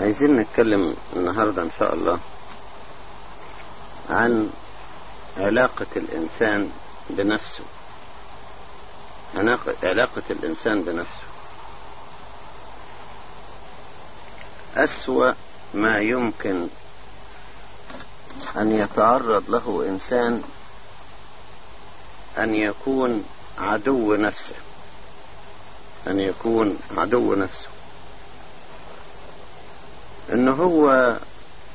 عايزين نتكلم النهاردة إن شاء الله عن علاقة الإنسان بنفسه. علاقة الإنسان بنفسه. أسوأ ما يمكن أن يتعرض له إنسان أن يكون عدو نفسه. أن يكون عدو نفسه. إن هو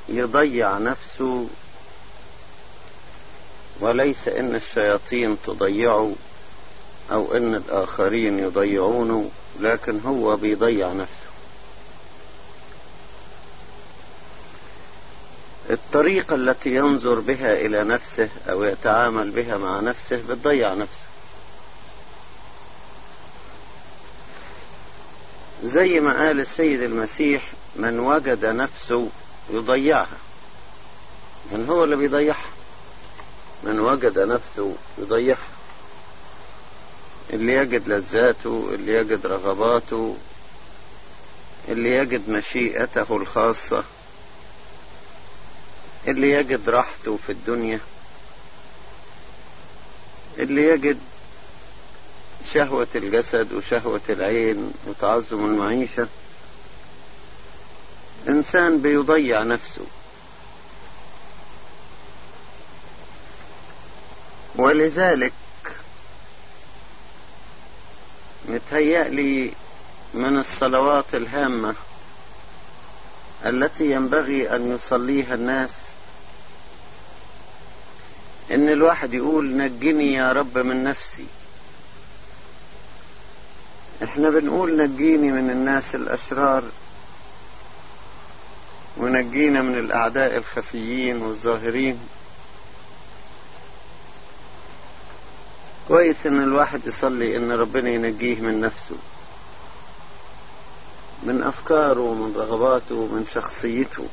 يضيع نفسه وليس إن الشياطين تضيعه أو إن الآخرين يضيعونه لكن هو بيضيع نفسه. الطريقة التي ينظر بها إلى نفسه أو يتعامل بها مع نفسه بتضيع نفسه. زي ما قال السيد المسيح من وجد نفسه يضيعها. من هو اللي بيضيعها؟ من وجد نفسه يضيعها. اللي يجد لذاته اللي يجد رغباته اللي يجد مشيئته الخاصة اللي يجد راحته في الدنيا اللي يجد شهوة الجسد وشهوة العين وتعظم المعيشة. إنسان بيضيع نفسه. ولذلك متهيألي من الصلوات الهامة التي ينبغي أن يصليها الناس إن الواحد يقول نجني يا رب من نفسي. إحنا بنقول نجيني من الناس الأشرار ونجينا من الأعداء الخفيين والظاهرين. كويس إن الواحد يصلي إن ربنا ينجيه من نفسه من أفكاره ومن رغباته ومن شخصيته.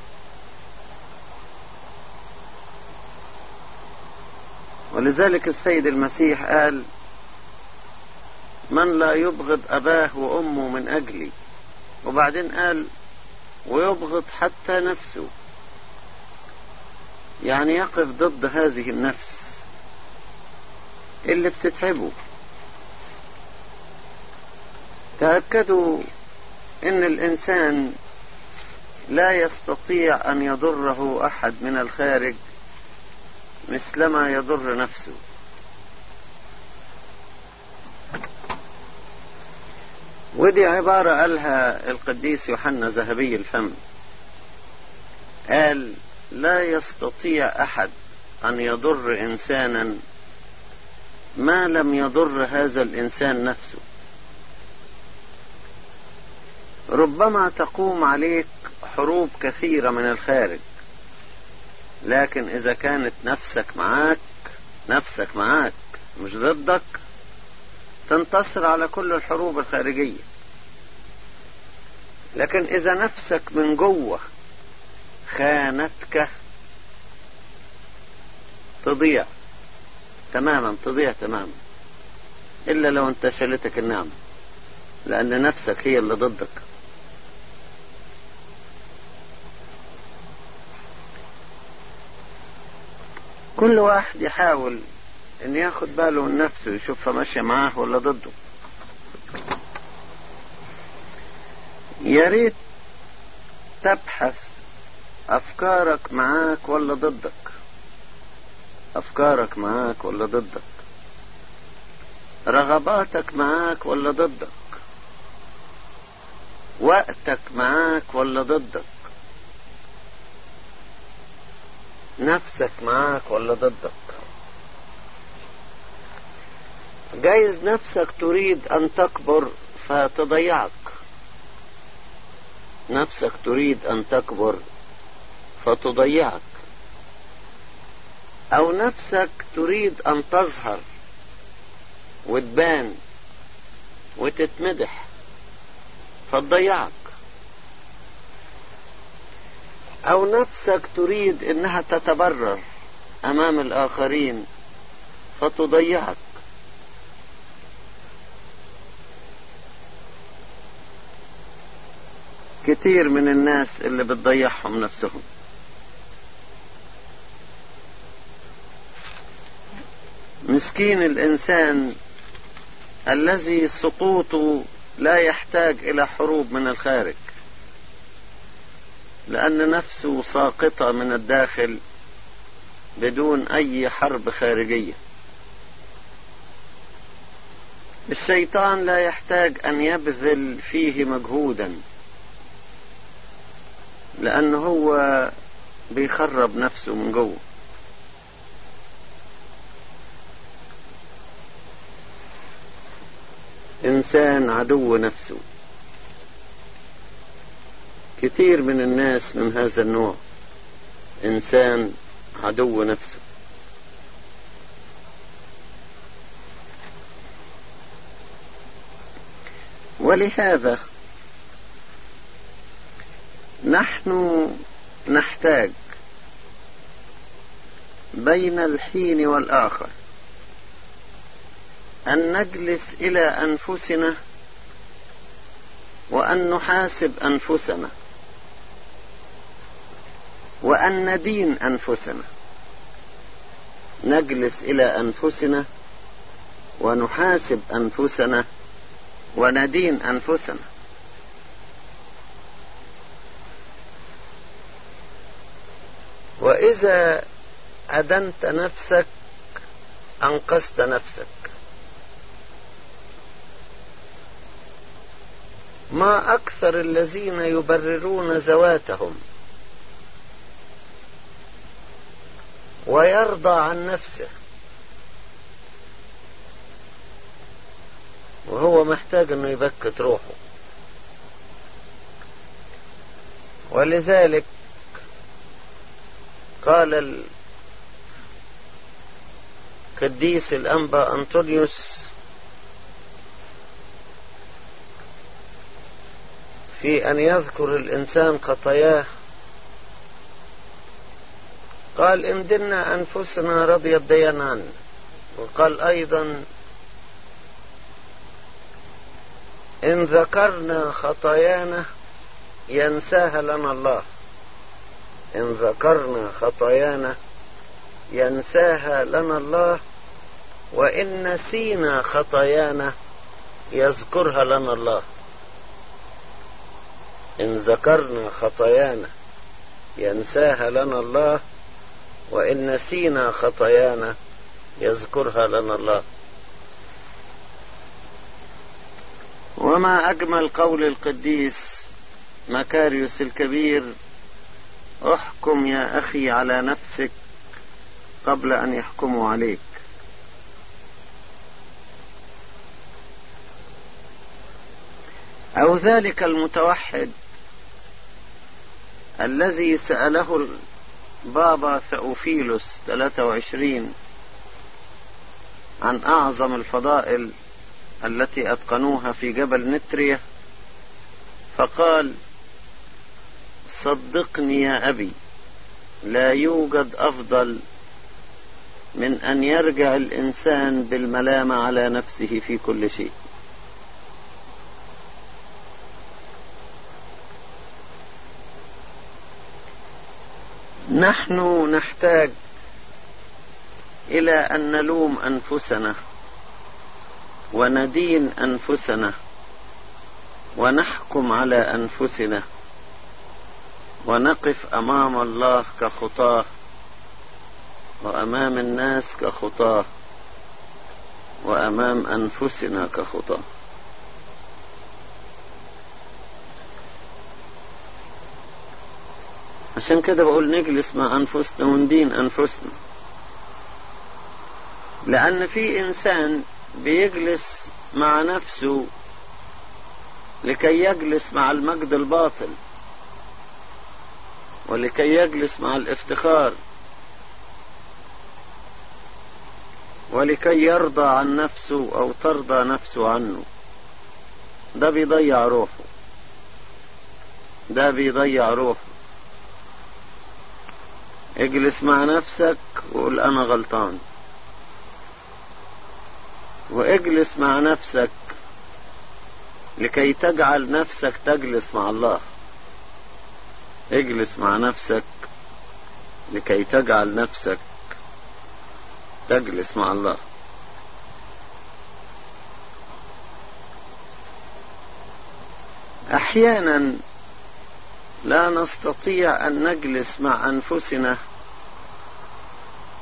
ولذلك السيد المسيح قال من لا يبغض أباه وأمه من أجلي. وبعدين قال ويبغض حتى نفسه. يعني يقف ضد هذه النفس اللي بتتعبه. تأكدوا إن الإنسان لا يستطيع أن يضره أحد من الخارج مثلما يضر نفسه. ودي عبارة قالها القديس يوحنا ذهبي الفم. قال لا يستطيع أحد أن يضر إنسانا ما لم يضر هذا الإنسان نفسه. ربما تقوم عليك حروب كثيرة من الخارج لكن إذا كانت نفسك معاك نفسك معاك مش ضدك تنتصر على كل الحروب الخارجية. لكن إذا نفسك من جوه خانتك تضيع تماما تضيع تماما. إلا لو أنت شلتك النعمة لأن نفسك هي اللي ضدك. كل واحد يحاول إن ياخد باله من نفسه يشوفها ماشية معاه ولا ضده. يا ريت تبحث أفكارك معاك ولا ضدك. أفكارك معاك ولا ضدك. رغباتك معاك ولا ضدك. وقتك معاك ولا ضدك. نفسك معاك ولا ضدك. جايز نفسك تريد أن تكبر فتضيعك. نفسك تريد أن تكبر فتضيعك. أو نفسك تريد أن تظهر وتبان وتتمدح فتضيعك. أو نفسك تريد إنها تتبرر أمام الآخرين فتضيعك. كتير من الناس اللي بتضيعهم نفسهم. مسكين الإنسان الذي سقوطه لا يحتاج إلى حروب من الخارج لأن نفسه ساقطة من الداخل بدون أي حرب خارجية. الشيطان لا يحتاج أن يبذل فيه مجهودا. لأنه هو بيخرب نفسه من جوه. إنسان عدو نفسه. كثير من الناس من هذا النوع. إنسان عدو نفسه. ولهذا نحن نحتاج بين الحين والآخر أن نجلس إلى أنفسنا وأن نحاسب أنفسنا وأن ندين أنفسنا. نجلس إلى أنفسنا ونحاسب أنفسنا وندين أنفسنا. وإذا أدنت نفسك أنقذت نفسك. ما أكثر الذين يبررون ذواتهم ويرضى عن نفسه وهو محتاج إنه يبكت روحه. ولذلك قال القديس الأنبا أنطونيوس في أن يذكر الإنسان خطاياه قال إن دنا أنفسنا رضي الديان عنا وقال أيضا إن ذكرنا خطايانا ينساها لنا الله. إن ذكرنا خطايانا ينساها لنا الله وإن نسينا خطايانا يذكرها لنا الله. إن ذكرنا خطايانا ينساها لنا الله وإن نسينا خطايانا يذكرها لنا الله. وما أجمل قول القديس مكاريوس الكبير احكم يا أخي على نفسك قبل أن يحكموا عليك. أو ذلك المتوحد الذي سأله بابا ثأوفيلوس 23 عن أعظم الفضائل التي أتقنوها في جبل نتريا فقال صدقني يا أبي لا يوجد أفضل من أن يرجع الإنسان بالملامة على نفسه في كل شيء. نحن نحتاج إلى أن نلوم أنفسنا وندين أنفسنا ونحكم على أنفسنا. ونقف أمام الله كخطاه وأمام الناس كخطاه وأمام أنفسنا كخطاه. عشان كده بقول نجلس مع أنفسنا وندين أنفسنا. لأن في إنسان بيجلس مع نفسه لكي يجلس مع المجد الباطل. ولكي يجلس مع الافتخار. ولكي يرضى عن نفسه أو ترضى نفسه عنه. ده بيضيع روحه. ده بيضيع روحه. اجلس مع نفسك وقول أنا غلطان. واجلس مع نفسك لكي تجعل نفسك تجلس مع الله. اجلس مع نفسك لكي تجعل نفسك تجلس مع الله. أحيانا لا نستطيع أن نجلس مع أنفسنا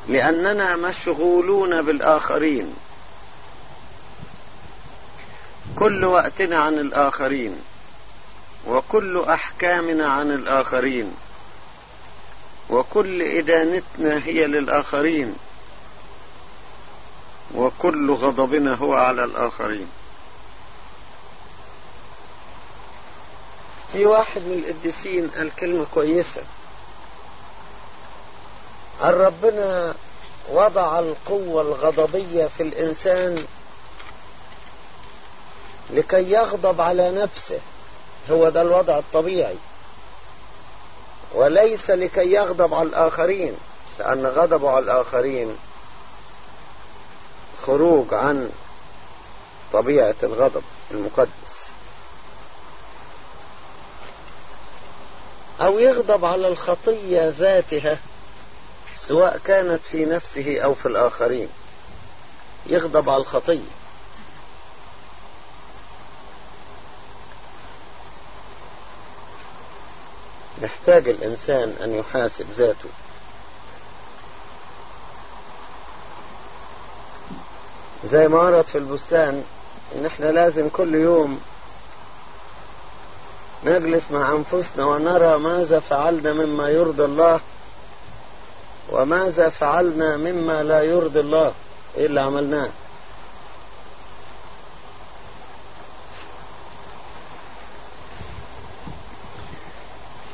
لأننا مشغولون بالآخرين. كل وقتنا عن الآخرين. وكل أحكامنا عن الآخرين. وكل إدانتنا هي للآخرين. وكل غضبنا هو على الآخرين. في واحد من القديسين قال كلمة كويسة. قال ربنا وضع القوة الغضبية في الإنسان لكي يغضب على نفسه. هو ده الوضع الطبيعي. وليس لكي يغضب على الآخرين لأن غضبه على الآخرين خروج عن طبيعة الغضب المقدس. أو يغضب على الخطية ذاتها سواء كانت في نفسه أو في الآخرين. يغضب على الخطية. يحتاج الإنسان أن يحاسب ذاته. زي ما ورد في البستان ان إحنا لازم كل يوم نجلس مع أنفسنا ونرى ماذا فعلنا مما يرضي الله وماذا فعلنا مما لا يرضي الله إيه اللي عملناه.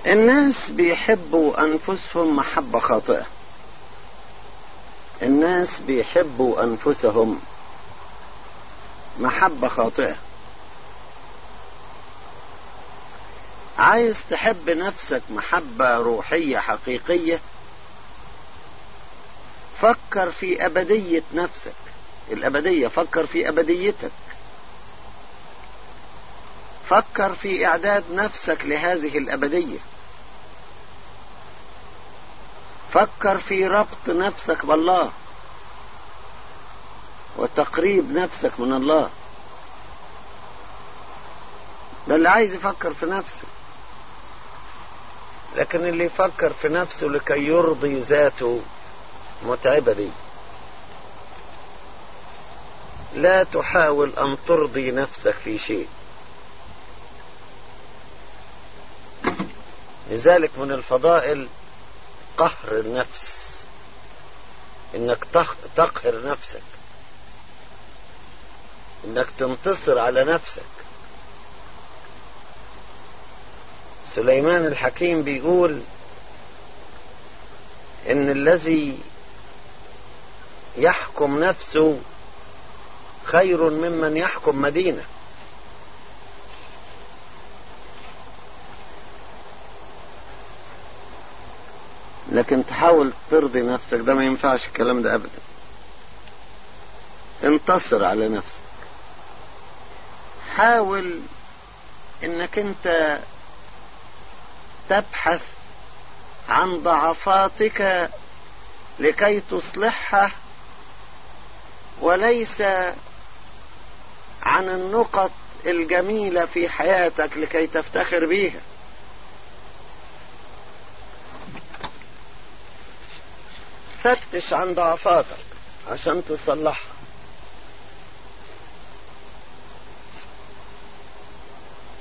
الناس بيحبوا أنفسهم محبة خاطئة. الناس بيحبوا أنفسهم محبة خاطئة. عايز تحب نفسك محبة روحية حقيقية؟ فكر في أبدية نفسك. الأبدية فكر في أبديتك. فكر في إعداد نفسك لهذه الأبدية. فكر في ربط نفسك بالله وتقريب نفسك من الله. ده اللي عايز يفكر في نفسه. لكن اللي يفكر في نفسه لكي يرضي ذاته متعبة دي. لا تحاول أن ترضي نفسك في شيء. لذلك من الفضائل قهر النفس. إنك تقهر نفسك. إنك تنتصر على نفسك. سليمان الحكيم بيقول إن الذي يحكم نفسه خير ممن يحكم مدينة. لكن تحاول ترضي نفسك ده ما ينفعش الكلام ده ابدا. انتصر على نفسك. حاول إنك أنت تبحث عن ضعفاتك لكي تصلحها وليس عن النقط الجميلة في حياتك لكي تفتخر بيها. فتش عن ضعفاتك عشان تصلحها.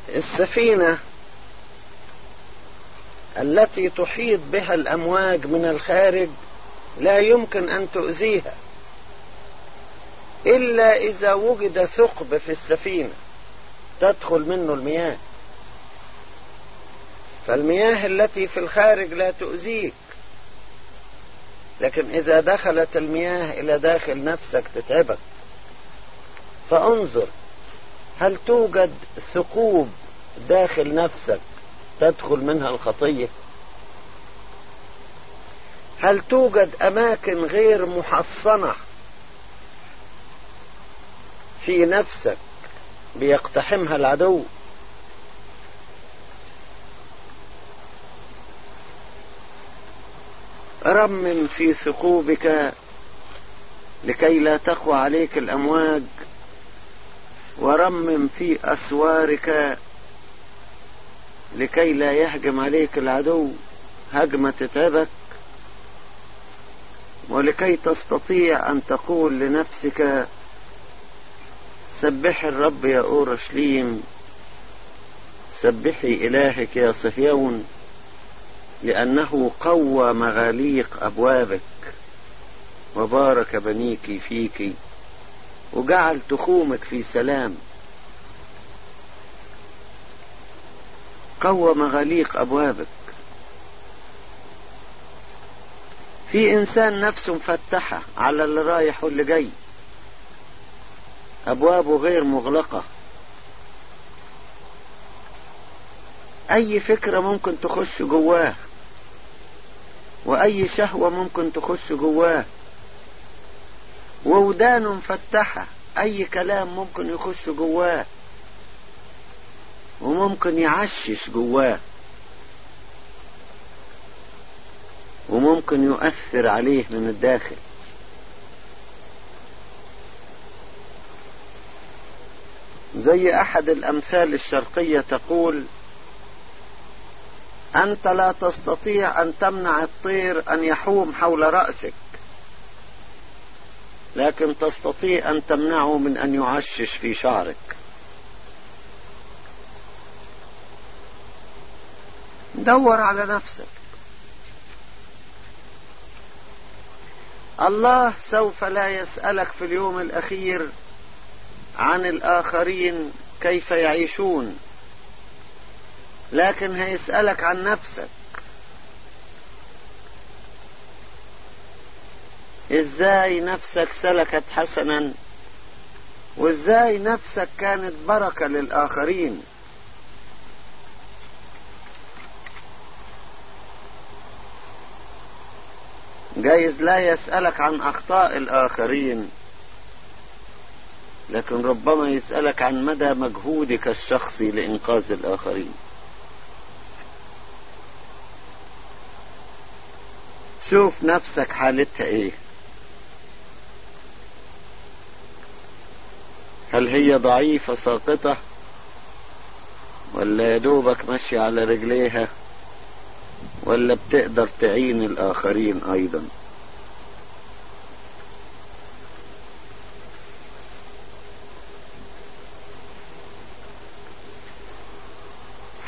السفينة التي تحيط بها الأمواج من الخارج لا يمكن أن تؤذيها إلا إذا وجد ثقب في السفينة تدخل منه المياه. فالمياه التي في الخارج لا تؤذيك. لكن إذا دخلت المياه إلى داخل نفسك تتعبك. فانظر هل توجد ثقوب داخل نفسك تدخل منها الخطية؟ هل توجد أماكن غير محصنة في نفسك بيقتحمها العدو؟ رمم في ثقوبك لكي لا تقوى عليك الأمواج ورمم في أسوارك لكي لا يهجم عليك العدو هجمة تتعبك ولكي تستطيع أن تقول لنفسك سبح الرب يا أورشليم سبحي إلهك يا صهيون لأنه قوى مغاليق أبوابك وبارك بنيك فيك وجعل تخومك في سلام. قوى مغاليق أبوابك. في إنسان نفسه مفتحة على اللي رايح واللي جاي. أبوابه غير مغلقة. أي فكرة ممكن تخش جواه؟ وأي شهوة ممكن تخش جواه. وودانه مفتحة أي كلام ممكن يخش جواه. وممكن يعشش جواه. وممكن يؤثر عليه من الداخل. زي أحد الأمثال الشرقية تقول أنت لا تستطيع أن تمنع الطير أن يحوم حول رأسك. لكن تستطيع أن تمنعه من أن يعشش في شعرك. دور على نفسك. الله سوف لا يسألك في اليوم الأخير عن الآخرين كيف يعيشون. لكن هيسألك عن نفسك. إزاي نفسك سلكت حسنا؟ وإزاي نفسك كانت بركة للآخرين؟ جايز لا يسألك عن أخطاء الآخرين لكن ربما يسألك عن مدى مجهودك الشخصي لإنقاذ الآخرين. شوف نفسك حالتها إيه. هل هي ضعيفة ساقطة ولا يدوبك ماشية على رجليها ولا بتقدر تعين الآخرين أيضا؟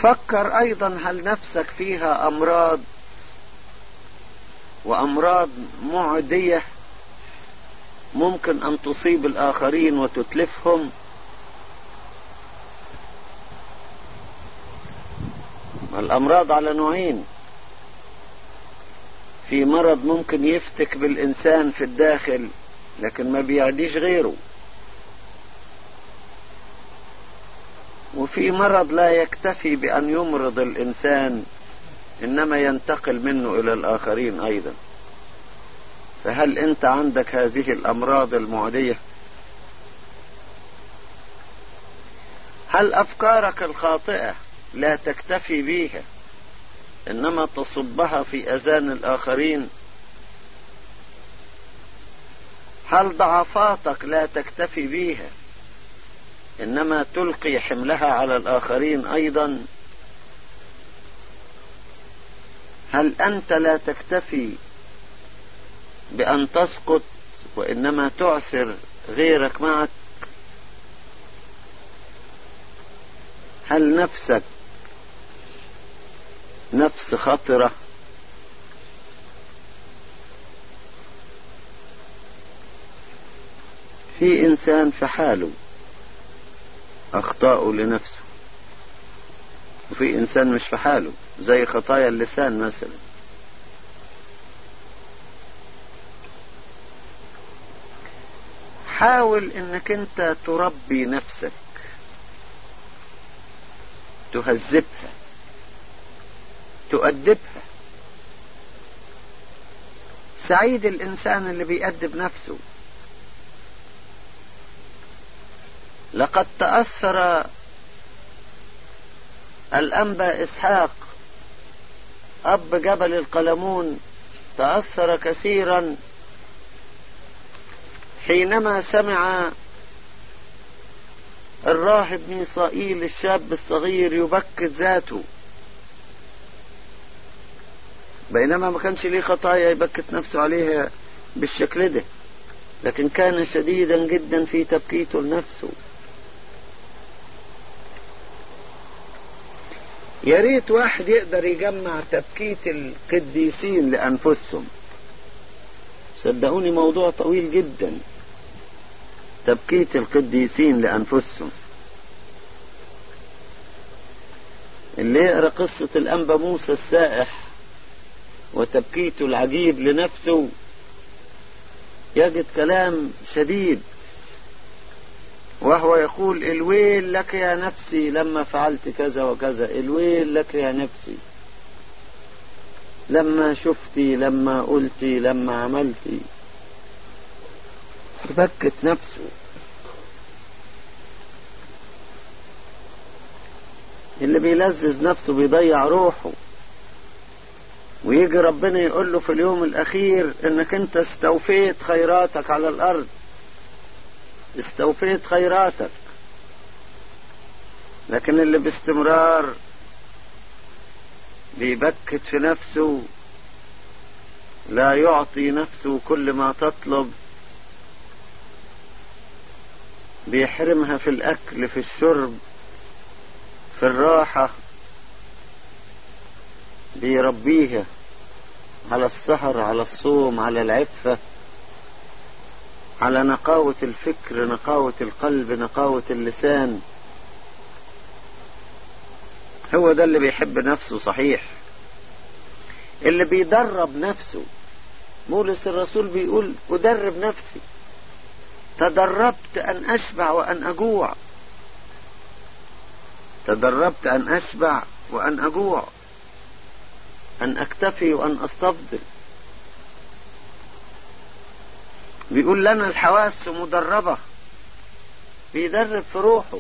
فكر أيضا هل نفسك فيها أمراض وأمراض معدية ممكن أن تصيب الآخرين وتتلفهم. الأمراض على نوعين. في مرض ممكن يفتك بالإنسان في الداخل لكن ما بيعديش غيره. وفي مرض لا يكتفي بأن يمرض الإنسان إنما ينتقل منه إلى الآخرين أيضا. فهل أنت عندك هذه الأمراض المعدية؟ هل أفكارك الخاطئة لا تكتفي بيها إنما تصبها في أذان الآخرين؟ هل ضعفاتك لا تكتفي بيها إنما تلقي حملها على الآخرين أيضا؟ هل أنت لا تكتفي بأن تسقط وإنما تعثر غيرك معك؟ هل نفسك نفس خطرة؟ في إنسان في حاله أخطاءه لنفسه. وفي إنسان مش في حاله زي خطايا اللسان مثلا. حاول إنك أنت تربي نفسك تهذبها تؤدبها. سعيد الإنسان اللي بيأدب نفسه. لقد تأثر الأنبا إسحاق أب جبل القلمون تأثر كثيرا. حينما سمع الراهب ميصائيل الشاب الصغير يبكت ذاته. بينما ما كانش ليه خطايا يبكت نفسه عليها بالشكل ده لكن كان شديدا جدا في تبكيته لنفسه. يا ريت واحد يقدر يجمع تبكيت القديسين لأنفسهم. صدقوني موضوع طويل جدا. تبكيت القديسين لأنفسهم. اللي يقرأ قصة الأنبا موسى السائح وتبكيته العجيب لنفسه يجد كلام شديد. وهو يقول الويل لك يا نفسي لما فعلت كذا وكذا. الويل لك يا نفسي لما شفتي لما قلتي لما عملتي. بكت نفسه. اللي بيلذذ نفسه بيضيع روحه. ويجي ربنا يقول له في اليوم الأخير إنك أنت استوفيت خيراتك على الأرض. استوفيت خيراتك. لكن اللي باستمرار بيبكت في نفسه لا يعطي نفسه كل ما تطلب بيحرمها في الأكل في الشرب في الراحة بيربيها على السهر على الصوم على العفة. على نقاوة الفكر نقاوة القلب نقاوة اللسان. هو ده اللي بيحب نفسه صحيح. اللي بيدرب نفسه مولس الرسول بيقول أدرب نفسي. تدربت أن أشبع وأن أجوع. تدربت أن أشبع وأن أجوع. أن أكتفي وأن أستفضل. بيقول لنا الحواس مدربة. بيدرب في روحه.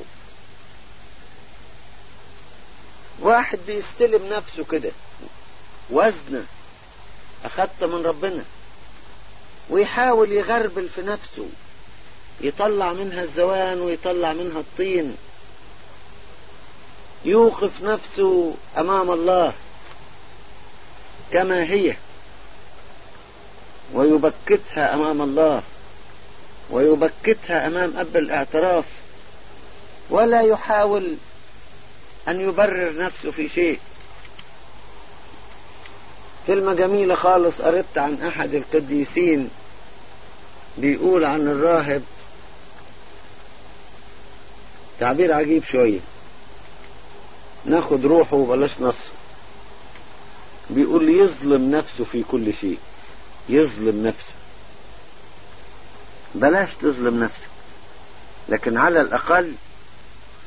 واحد بيستلم نفسه كده. وزنة أخدت من ربنا. ويحاول يغربل في نفسه. يطلع منها الزوان ويطلع منها الطين. يوقف نفسه أمام الله. كما هي. ويبكتها أمام الله ويبكتها أمام أب الاعتراف ولا يحاول أن يبرر نفسه في شيء. كلمة جميلة خالص قربت عن أحد القديسين بيقول عن الراهب. تعبير عجيب شوية. ناخد روحه وبلاش نصه بيقول يظلم نفسه في كل شيء. يظلم نفسه. بلاش تظلم نفسك لكن على الأقل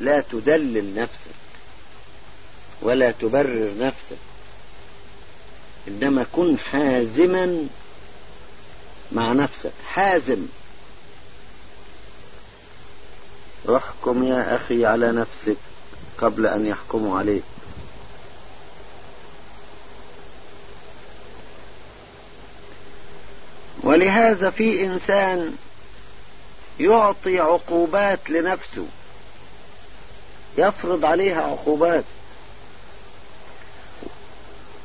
لا تدلل نفسك ولا تبرر نفسك. إنما كن حازما مع نفسك حازم. احكم يا أخي على نفسك قبل أن يحكموا عليك. ولهذا في إنسان يعطي عقوبات لنفسه يفرض عليها عقوبات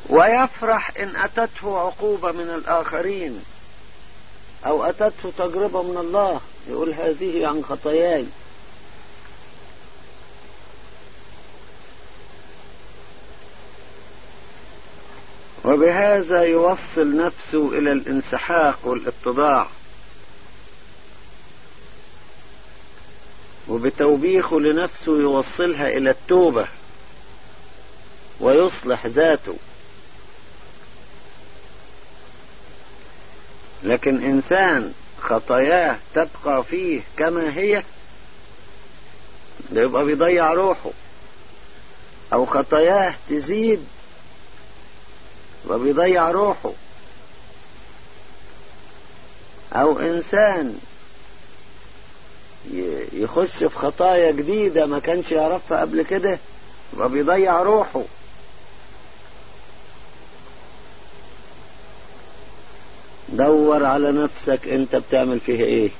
ويفرح إن أتته عقوبة من الآخرين أو أتته تجربة من الله يقول هذه عن خطاياي. وبهذا يوصل نفسه إلى الانسحاق والاتضاع. وبتوبيخه لنفسه يوصلها إلى التوبة ويصلح ذاته. لكن إنسان خطاياه تبقى فيه كما هي ده يبقى بيضيع روحه. أو خطاياه تزيد وبيضيع روحه. أو إنسان يخش في خطايا جديدة ما كانش يعرفها قبل كده يبقى بيضيع روحه. دور على نفسك أنت بتعمل فيها إيه؟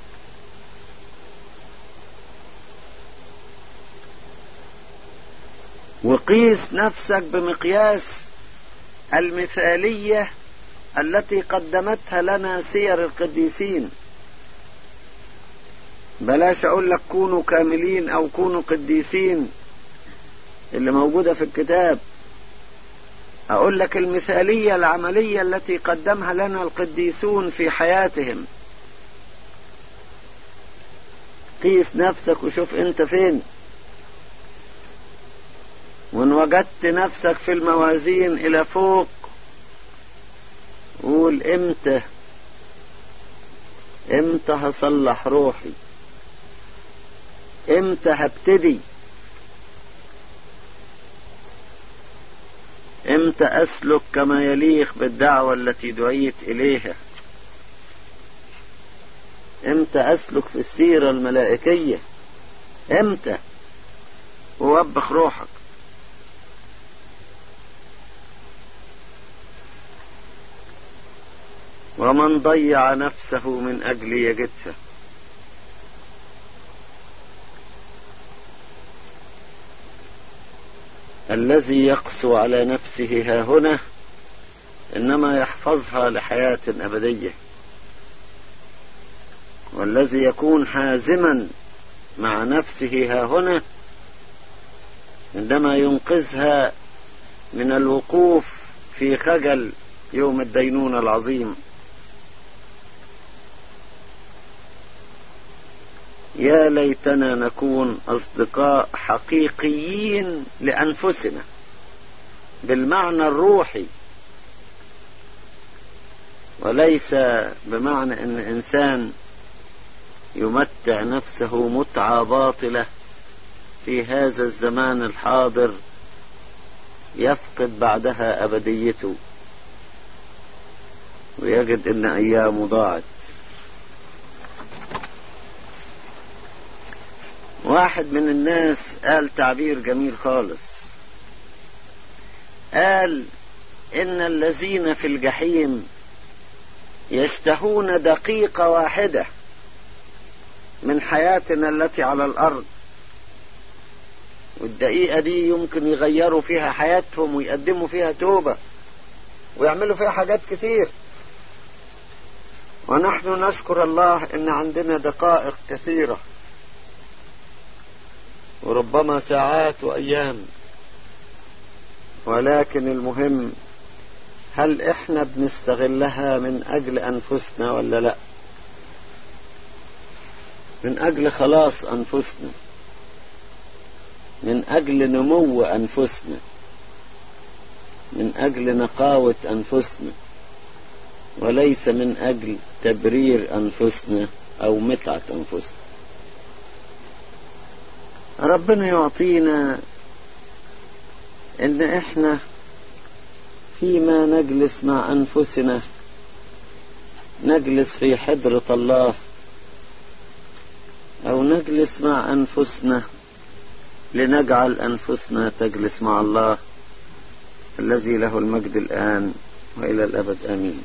وقيس نفسك بمقياس المثالية التي قدمتها لنا سير القديسين. بلاش أقول لك كونوا كاملين أو كونوا قديسين اللي موجودة في الكتاب. أقول لك المثالية العملية التي قدمها لنا القديسون في حياتهم. قيس نفسك وشوف أنت فين. وان وجدت نفسك في الموازين إلى فوق قول إمتى؟ إمتى هصلح روحي؟ إمتى هبتدي؟ إمتى أسلك كما يليق بالدعوة التي دعيت إليها؟ إمتى أسلك في السيرة الملائكية؟ إمتى؟ ووبخ روحك. ومن ضيع نفسه من أجل يجدها الذي يقسو على نفسه ها هنا إنما يحفظها لحياة أبدية. والذي يكون حازما مع نفسه ها هنا عندما ينقذها من الوقوف في خجل يوم الدينون العظيم. يا ليتنا نكون أصدقاء حقيقيين لأنفسنا بالمعنى الروحي. وليس بمعنى إن انسان يمتع نفسه متعة باطلة في هذا الزمان الحاضر يفقد بعدها أبديته ويجد إن أيامه ضاعت. واحد من الناس قال تعبير جميل خالص. قال إن الذين في الجحيم يشتهون دقيقة واحدة من حياتنا التي على الأرض والدقيقة دي يمكن يغيروا فيها حياتهم ويقدموا فيها توبة ويعملوا فيها حاجات كتير. ونحن نشكر الله إن عندنا دقائق كثيرة. وربما ساعات وأيام. ولكن المهم هل إحنا بنستغلها من أجل أنفسنا ولا لا؟ من أجل خلاص أنفسنا. من أجل نمو أنفسنا. من أجل نقاوة أنفسنا. وليس من أجل تبرير أنفسنا أو متعة أنفسنا. ربنا يعطينا إن إحنا فيما نجلس مع أنفسنا نجلس في حضرة الله أو نجلس مع أنفسنا لنجعل أنفسنا تجلس مع الله الذي له المجد الآن وإلى الأبد. آمين.